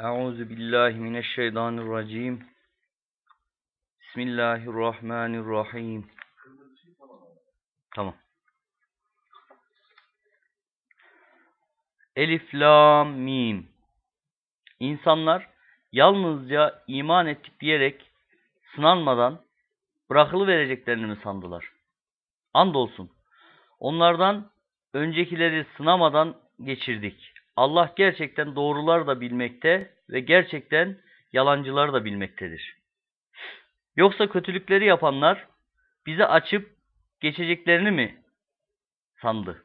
Euzu billahi mineşşeytanirracim. Bismillahirrahmanirrahim. Tamam. Elif, Lam, Mim. İnsanlar yalnızca iman ettik diyerek sınanmadan bırakılı vereceklerini mi sandılar? Andolsun. Onlardan öncekileri sınamadan geçirdik. Allah gerçekten doğrular da bilmekte ve gerçekten yalancılar da bilmektedir. Yoksa kötülükleri yapanlar bize açıp geçeceklerini mi sandı?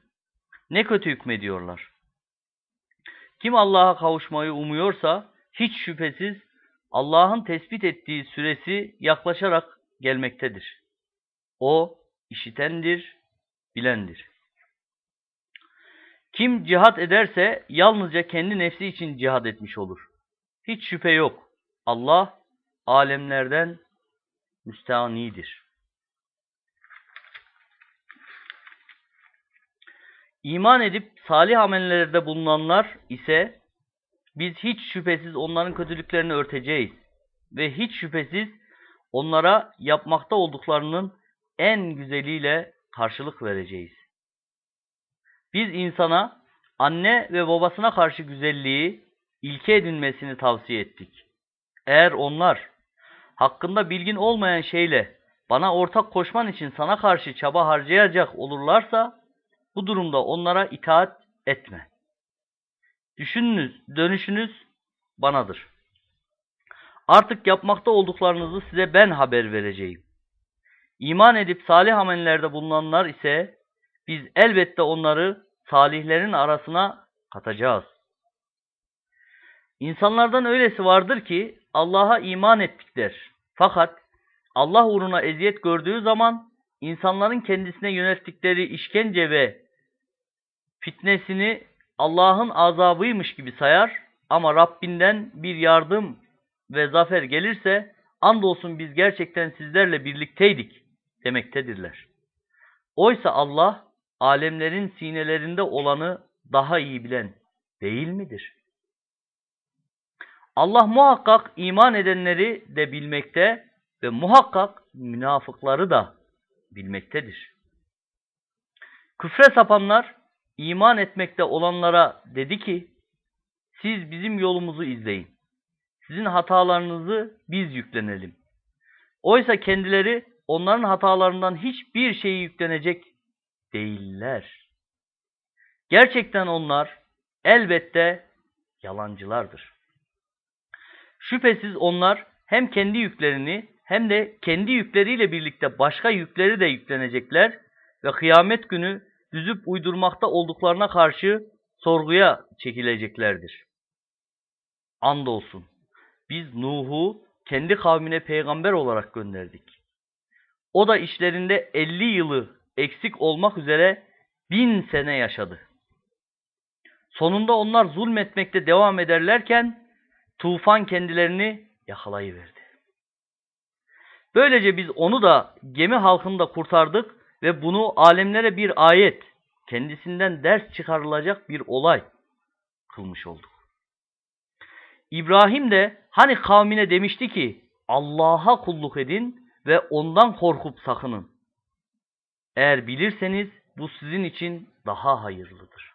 Ne kötü hükmediyorlar. Kim Allah'a kavuşmayı umuyorsa hiç şüphesiz Allah'ın tespit ettiği süresi yaklaşarak gelmektedir. O işitendir, bilendir. Kim cihat ederse yalnızca kendi nefsi için cihat etmiş olur. Hiç şüphe yok. Allah alemlerden müstanidir. İman edip salih amellerde bulunanlar ise biz hiç şüphesiz onların kötülüklerini örteceğiz ve hiç şüphesiz onlara yapmakta olduklarının en güzeliyle karşılık vereceğiz. Biz insana anne ve babasına karşı güzelliği ilke edinmesini tavsiye ettik. Eğer onlar hakkında bilgin olmayan şeyle bana ortak koşman için sana karşı çaba harcayacak olurlarsa bu durumda onlara itaat etme. Düşününüz, dönüşünüz banadır. Artık yapmakta olduklarınızı size ben haber vereceğim. İman edip salih amellerde bulunanlar ise biz elbette onları salihlerin arasına katacağız. İnsanlardan öylesi vardır ki Allah'a iman ettik. Fakat Allah uğruna eziyet gördüğü zaman insanların kendisine yönelttikleri işkence ve fitnesini Allah'ın azabıymış gibi sayar ama Rabbinden bir yardım ve zafer gelirse andolsun biz gerçekten sizlerle birlikteydik demektedirler. Oysa Allah alemlerin sinelerinde olanı daha iyi bilen değil midir? Allah muhakkak iman edenleri de bilmekte ve muhakkak münafıkları da bilmektedir. Küfre sapanlar iman etmekte olanlara dedi ki, siz bizim yolumuzu izleyin. Sizin hatalarınızı biz yüklenelim. Oysa kendileri onların hatalarından hiçbir şeyi yüklenecek değiller. Gerçekten onlar elbette yalancılardır. Şüphesiz onlar hem kendi yüklerini hem de kendi yükleriyle birlikte başka yükleri de yüklenecekler ve kıyamet günü düzüp uydurmakta olduklarına karşı sorguya çekileceklerdir. Andolsun biz Nuh'u kendi kavmine peygamber olarak gönderdik. O da işlerinde elli yılı eksik olmak üzere bin sene yaşadı. Sonunda onlar zulmetmekte devam ederlerken tufan kendilerini yakalayıverdi. Böylece biz onu da gemi halkını da kurtardık ve bunu alemlere bir ayet, kendisinden ders çıkarılacak bir olay kılmış olduk. İbrahim de hani kavmine demişti ki Allah'a kulluk edin ve ondan korkup sakının. Eğer bilirseniz bu sizin için daha hayırlıdır.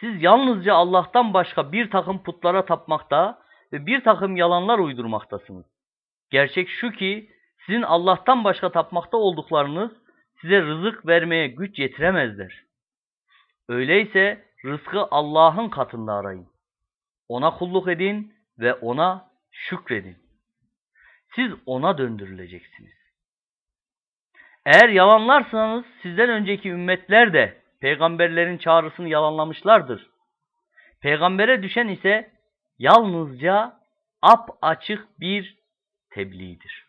Siz yalnızca Allah'tan başka bir takım putlara tapmakta ve bir takım yalanlar uydurmaktasınız. Gerçek şu ki sizin Allah'tan başka tapmakta olduklarınız size rızık vermeye güç yetiremezler. Öyleyse rızkı Allah'ın katında arayın. Ona kulluk edin ve ona şükredin. Siz ona döndürüleceksiniz. Eğer yalanlarsanız sizden önceki ümmetler de peygamberlerin çağrısını yalanlamışlardır. Peygambere düşen ise yalnızca ap açık bir tebliğdir.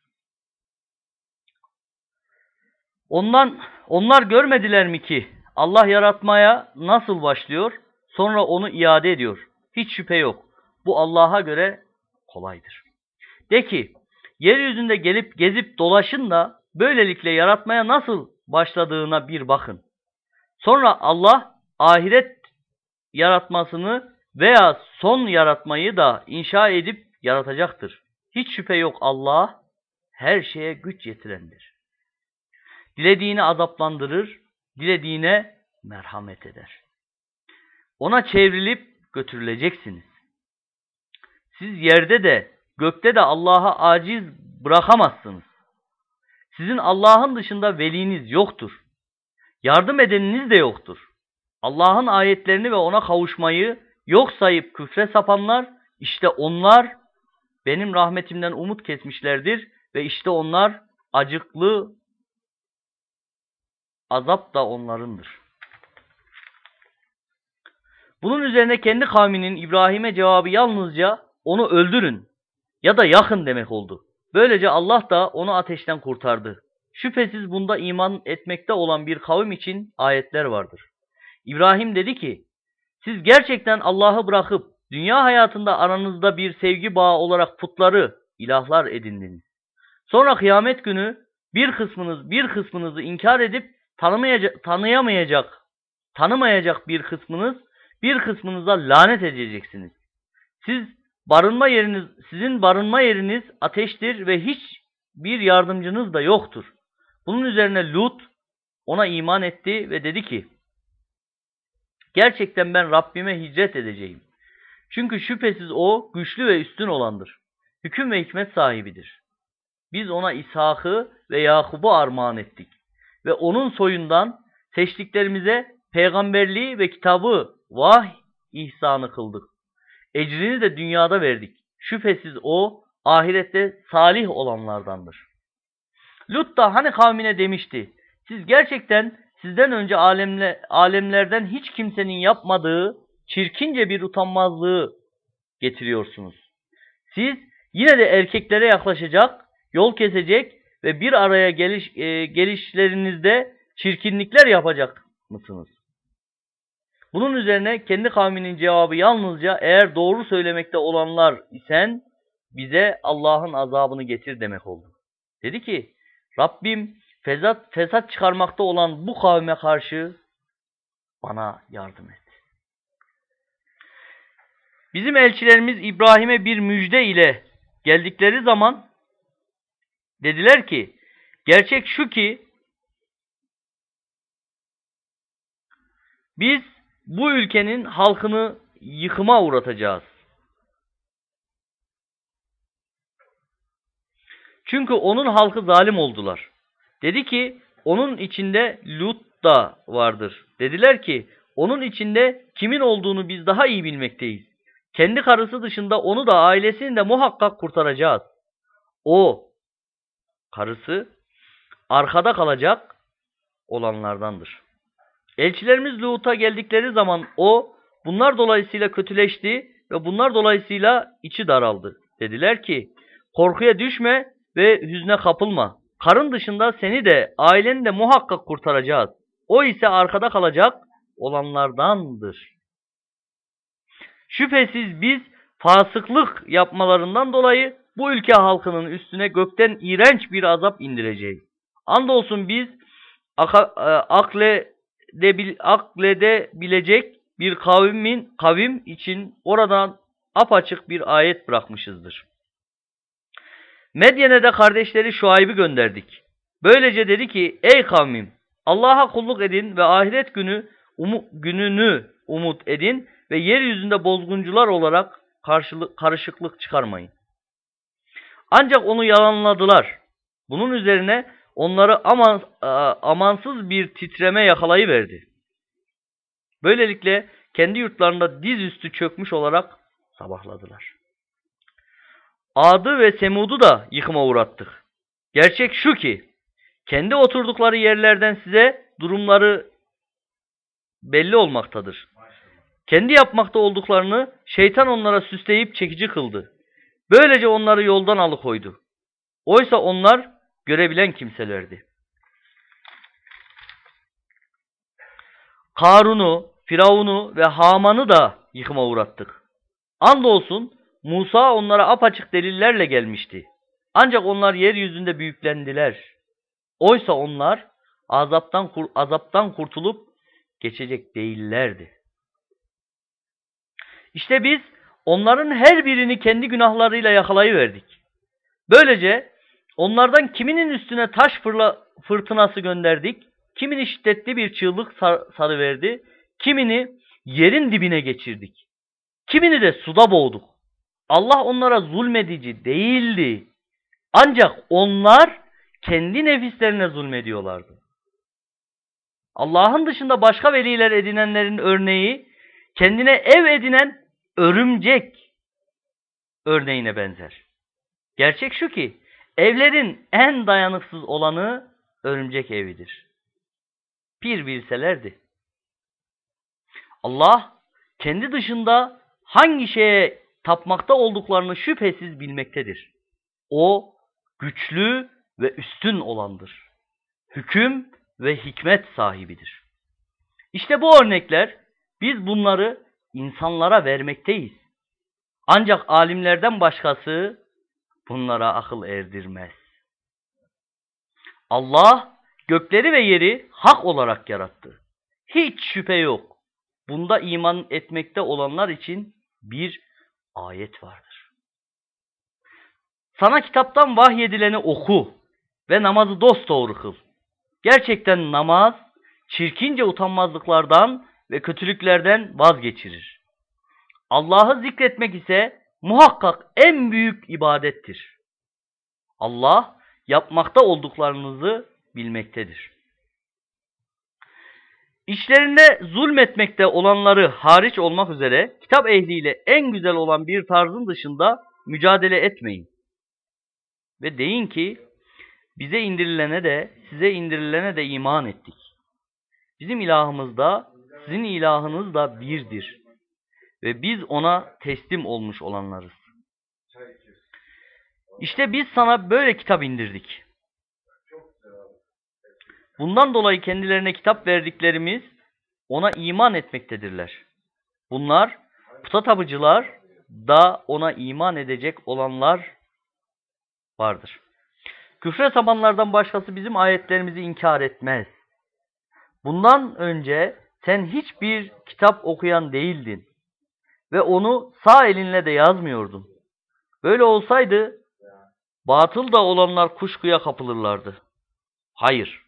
Ondan onlar görmediler mi ki Allah yaratmaya nasıl başlıyor, sonra onu iade ediyor. Hiç şüphe yok. Bu Allah'a göre kolaydır. De ki, yeryüzünde gelip gezip dolaşın da böylelikle yaratmaya nasıl başladığına bir bakın. Sonra Allah ahiret yaratmasını veya son yaratmayı da inşa edip yaratacaktır. Hiç şüphe yok Allah her şeye güç yetirendir. Dilediğini azaplandırır, dilediğine merhamet eder. Ona çevrilip götürüleceksiniz. Siz yerde de gökte de Allah'a aciz bırakamazsınız. Sizin Allah'ın dışında veliniz yoktur. Yardım edeniniz de yoktur. Allah'ın ayetlerini ve ona kavuşmayı yok sayıp küfre sapanlar, işte onlar benim rahmetimden umut kesmişlerdir ve işte onlar acıklı azap da onlarındır. Bunun üzerine kendi kavminin İbrahim'e cevabı yalnızca onu öldürün ya da yakın demek oldu. Böylece Allah da onu ateşten kurtardı. Şüphesiz bunda iman etmekte olan bir kavim için ayetler vardır. İbrahim dedi ki, siz gerçekten Allah'ı bırakıp dünya hayatında aranızda bir sevgi bağı olarak putları, ilahlar edindiniz. Sonra kıyamet günü bir kısmınız bir kısmınızı inkar edip tanımayacak, tanıyamayacak, tanımayacak bir kısmınız bir kısmınıza lanet edeceksiniz. Siz barınma yeriniz, sizin barınma yeriniz ateştir ve hiç bir yardımcınız da yoktur. Bunun üzerine Lut ona iman etti ve dedi ki, Gerçekten ben Rabbime hicret edeceğim. Çünkü şüphesiz o güçlü ve üstün olandır. Hüküm ve hikmet sahibidir. Biz ona İshak'ı ve Yakub'u armağan ettik. Ve onun soyundan seçtiklerimize peygamberliği ve kitabı vah ihsanı kıldık. Ecrini de dünyada verdik. Şüphesiz o ahirette salih olanlardandır. Lut da hani kavmine demişti. Siz gerçekten sizden önce alemle, alemlerden hiç kimsenin yapmadığı çirkince bir utanmazlığı getiriyorsunuz. Siz yine de erkeklere yaklaşacak, yol kesecek ve bir araya geliş, e, gelişlerinizde çirkinlikler yapacak mısınız? Bunun üzerine kendi kavminin cevabı yalnızca eğer doğru söylemekte olanlar isen bize Allah'ın azabını getir demek oldu. Dedi ki Rabbim fesat, fesat çıkarmakta olan bu kavme karşı bana yardım et. Bizim elçilerimiz İbrahim'e bir müjde ile geldikleri zaman dediler ki gerçek şu ki biz bu ülkenin halkını yıkıma uğratacağız. Çünkü onun halkı zalim oldular. Dedi ki onun içinde Lut da vardır. Dediler ki onun içinde kimin olduğunu biz daha iyi bilmekteyiz. Kendi karısı dışında onu da ailesini de muhakkak kurtaracağız. O, karısı, arkada kalacak olanlardandır. Elçilerimiz Lut'a geldikleri zaman o, bunlar dolayısıyla kötüleşti ve bunlar dolayısıyla içi daraldı. Dediler ki, korkuya düşme ve hüzne kapılma. Karın dışında seni de aileni de muhakkak kurtaracağız. O ise arkada kalacak olanlardandır. Şüphesiz biz fasıklık yapmalarından dolayı bu ülke halkının üstüne gökten iğrenç bir azap indireceğiz. Andolsun biz e, akledebil, akledebilecek bir kavmin kavim için oradan apaçık bir ayet bırakmışızdır. Medyen'e de kardeşleri Şuayb'i gönderdik. Böylece dedi ki ey kavmim Allah'a kulluk edin ve ahiret günü umu, gününü umut edin ve yeryüzünde bozguncular olarak karşılık, karışıklık çıkarmayın. Ancak onu yalanladılar. Bunun üzerine onları aman, amansız bir titreme yakalayıverdi. Böylelikle kendi yurtlarında dizüstü çökmüş olarak sabahladılar. Ad'ı ve Semud'u da yıkıma uğrattık. Gerçek şu ki, kendi oturdukları yerlerden size durumları belli olmaktadır. Kendi yapmakta olduklarını şeytan onlara süsleyip çekici kıldı. Böylece onları yoldan alıkoydu. Oysa onlar görebilen kimselerdi. Karun'u, Firavun'u ve Haman'ı da yıkıma uğrattık. Andolsun Musa onlara apaçık delillerle gelmişti. Ancak onlar yeryüzünde büyüklendiler. Oysa onlar azaptan, azaptan kurtulup geçecek değillerdi. İşte biz onların her birini kendi günahlarıyla yakalayıverdik. Böylece onlardan kiminin üstüne taş fırla, fırtınası gönderdik, kimini şiddetli bir çığlık sar, sarıverdi, kimini yerin dibine geçirdik, kimini de suda boğduk. Allah onlara zulmedici değildi. Ancak onlar kendi nefislerine zulmediyorlardı. Allah'ın dışında başka veliler edinenlerin örneği kendine ev edinen örümcek örneğine benzer. Gerçek şu ki evlerin en dayanıksız olanı örümcek evidir. Bir bilselerdi. Allah kendi dışında hangi şeye tapmakta olduklarını şüphesiz bilmektedir. O güçlü ve üstün olandır. Hüküm ve hikmet sahibidir. İşte bu örnekler biz bunları insanlara vermekteyiz. Ancak alimlerden başkası bunlara akıl erdirmez. Allah gökleri ve yeri hak olarak yarattı. Hiç şüphe yok. Bunda iman etmekte olanlar için bir ayet vardır. Sana kitaptan vahyedileni oku ve namazı dosdoğru kıl. Gerçekten namaz çirkince utanmazlıklardan ve kötülüklerden vazgeçirir. Allah'ı zikretmek ise muhakkak en büyük ibadettir. Allah yapmakta olduklarınızı bilmektedir. İşlerinde zulmetmekte olanları hariç olmak üzere kitap ehliyle en güzel olan bir tarzın dışında mücadele etmeyin. Ve deyin ki bize indirilene de size indirilene de iman ettik. Bizim ilahımız da sizin ilahınız da birdir. Ve biz ona teslim olmuş olanlarız. İşte biz sana böyle kitap indirdik. Bundan dolayı kendilerine kitap verdiklerimiz ona iman etmektedirler. Bunlar puta tapıcılar da ona iman edecek olanlar vardır. Küfre sapanlardan başkası bizim ayetlerimizi inkar etmez. Bundan önce sen hiçbir kitap okuyan değildin ve onu sağ elinle de yazmıyordun. Böyle olsaydı batıl da olanlar kuşkuya kapılırlardı. Hayır,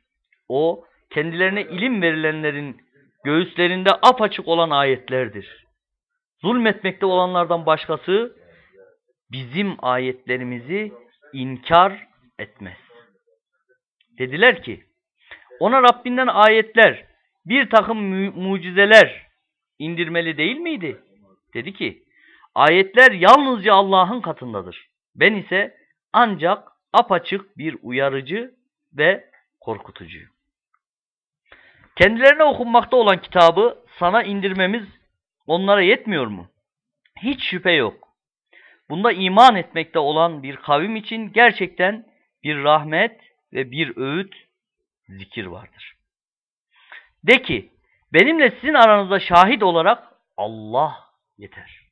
o kendilerine ilim verilenlerin göğüslerinde apaçık olan ayetlerdir. Zulmetmekte olanlardan başkası bizim ayetlerimizi inkar etmez. Dediler ki, ona Rabbinden ayetler, bir takım mu mucizeler indirmeli değil miydi? Dedi ki, ayetler yalnızca Allah'ın katındadır. Ben ise ancak apaçık bir uyarıcı ve korkutucuyum. Kendilerine okunmakta olan kitabı sana indirmemiz onlara yetmiyor mu? Hiç şüphe yok. Bunda iman etmekte olan bir kavim için gerçekten bir rahmet ve bir öğüt, zikir vardır. De ki, benimle sizin aranızda şahit olarak Allah yeter.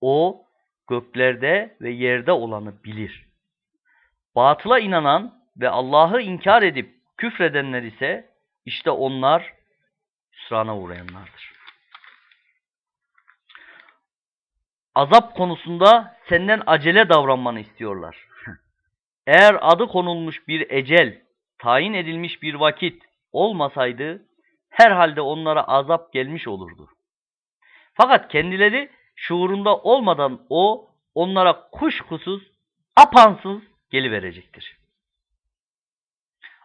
O, göklerde ve yerde olanı bilir. Batıla inanan ve Allah'ı inkar edip küfredenler ise, işte onlar hüsrana uğrayanlardır. Azap konusunda senden acele davranmanı istiyorlar. Eğer adı konulmuş bir ecel, tayin edilmiş bir vakit olmasaydı herhalde onlara azap gelmiş olurdu. Fakat kendileri şuurunda olmadan o onlara kuşkusuz, apansız geliverecektir.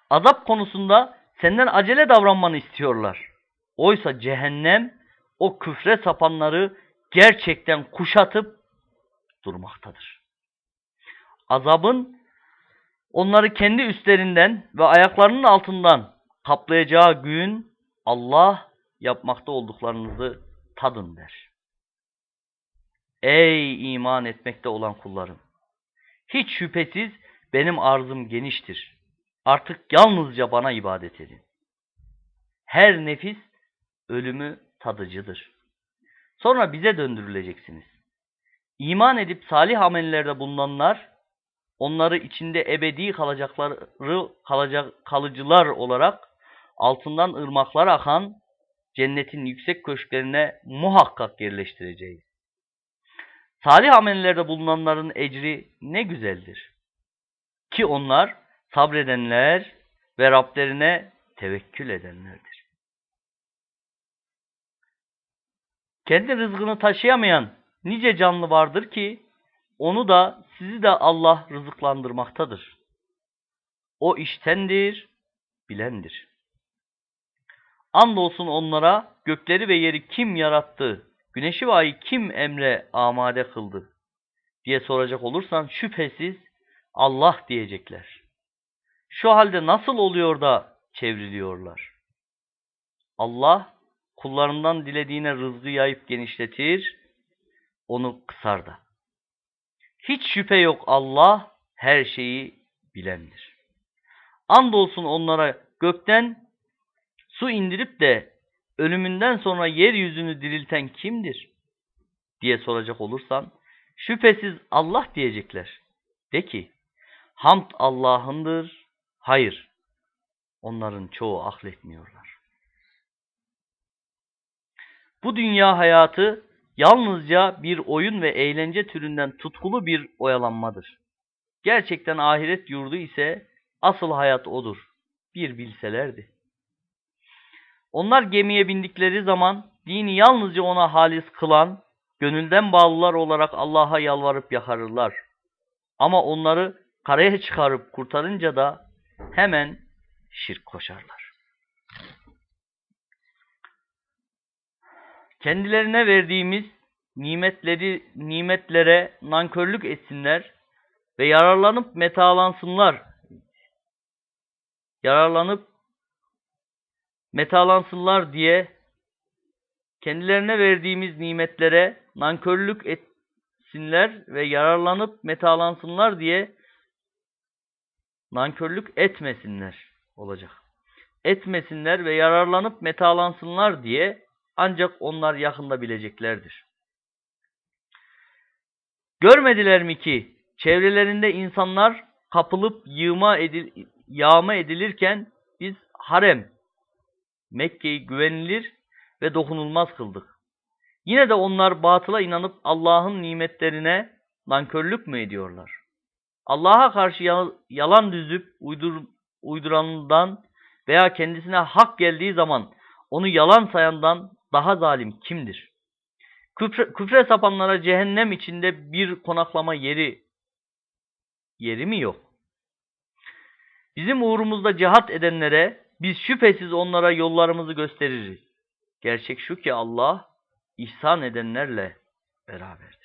Azap konusunda senden acele davranmanı istiyorlar. Oysa cehennem o küfre sapanları gerçekten kuşatıp durmaktadır. Azabın onları kendi üstlerinden ve ayaklarının altından kaplayacağı gün Allah yapmakta olduklarınızı tadın der. Ey iman etmekte olan kullarım! Hiç şüphesiz benim arzım geniştir. Artık yalnızca bana ibadet edin. Her nefis ölümü tadıcıdır. Sonra bize döndürüleceksiniz. İman edip salih amellerde bulunanlar, onları içinde ebedi kalacakları kalacak kalıcılar olarak altından ırmaklar akan cennetin yüksek köşklerine muhakkak yerleştireceğiz. Salih amellerde bulunanların ecri ne güzeldir. Ki onlar sabredenler ve Rablerine tevekkül edenlerdir. Kendi rızkını taşıyamayan nice canlı vardır ki onu da sizi de Allah rızıklandırmaktadır. O iştendir, bilendir. Andolsun onlara gökleri ve yeri kim yarattı, güneşi ve ayı kim emre amade kıldı diye soracak olursan şüphesiz Allah diyecekler. Şu halde nasıl oluyor da çevriliyorlar? Allah kullarından dilediğine rızkı yayıp genişletir, onu kısar da. Hiç şüphe yok Allah her şeyi bilendir. Andolsun onlara gökten su indirip de ölümünden sonra yeryüzünü dirilten kimdir? diye soracak olursan şüphesiz Allah diyecekler. De ki hamd Allah'ındır. Hayır. Onların çoğu ahletmiyorlar. Bu dünya hayatı yalnızca bir oyun ve eğlence türünden tutkulu bir oyalanmadır. Gerçekten ahiret yurdu ise asıl hayat odur. Bir bilselerdi. Onlar gemiye bindikleri zaman dini yalnızca ona halis kılan, gönülden bağlılar olarak Allah'a yalvarıp yakarırlar. Ama onları karaya çıkarıp kurtarınca da hemen şirk koşarlar. Kendilerine verdiğimiz nimetleri nimetlere nankörlük etsinler ve yararlanıp metalansınlar. Yararlanıp metalansınlar diye kendilerine verdiğimiz nimetlere nankörlük etsinler ve yararlanıp metalansınlar diye nankörlük etmesinler olacak. Etmesinler ve yararlanıp metalansınlar diye ancak onlar yakında bileceklerdir. Görmediler mi ki çevrelerinde insanlar kapılıp yığma edil, yağma edilirken biz harem, Mekke'yi güvenilir ve dokunulmaz kıldık. Yine de onlar batıla inanıp Allah'ın nimetlerine nankörlük mü ediyorlar? Allah'a karşı yalan düzüp uydur, uydurandan veya kendisine hak geldiği zaman onu yalan sayandan daha zalim kimdir? Küfre, küfre sapanlara cehennem içinde bir konaklama yeri yeri mi yok? Bizim uğrumuzda cihat edenlere biz şüphesiz onlara yollarımızı gösteririz. Gerçek şu ki Allah ihsan edenlerle beraberdir.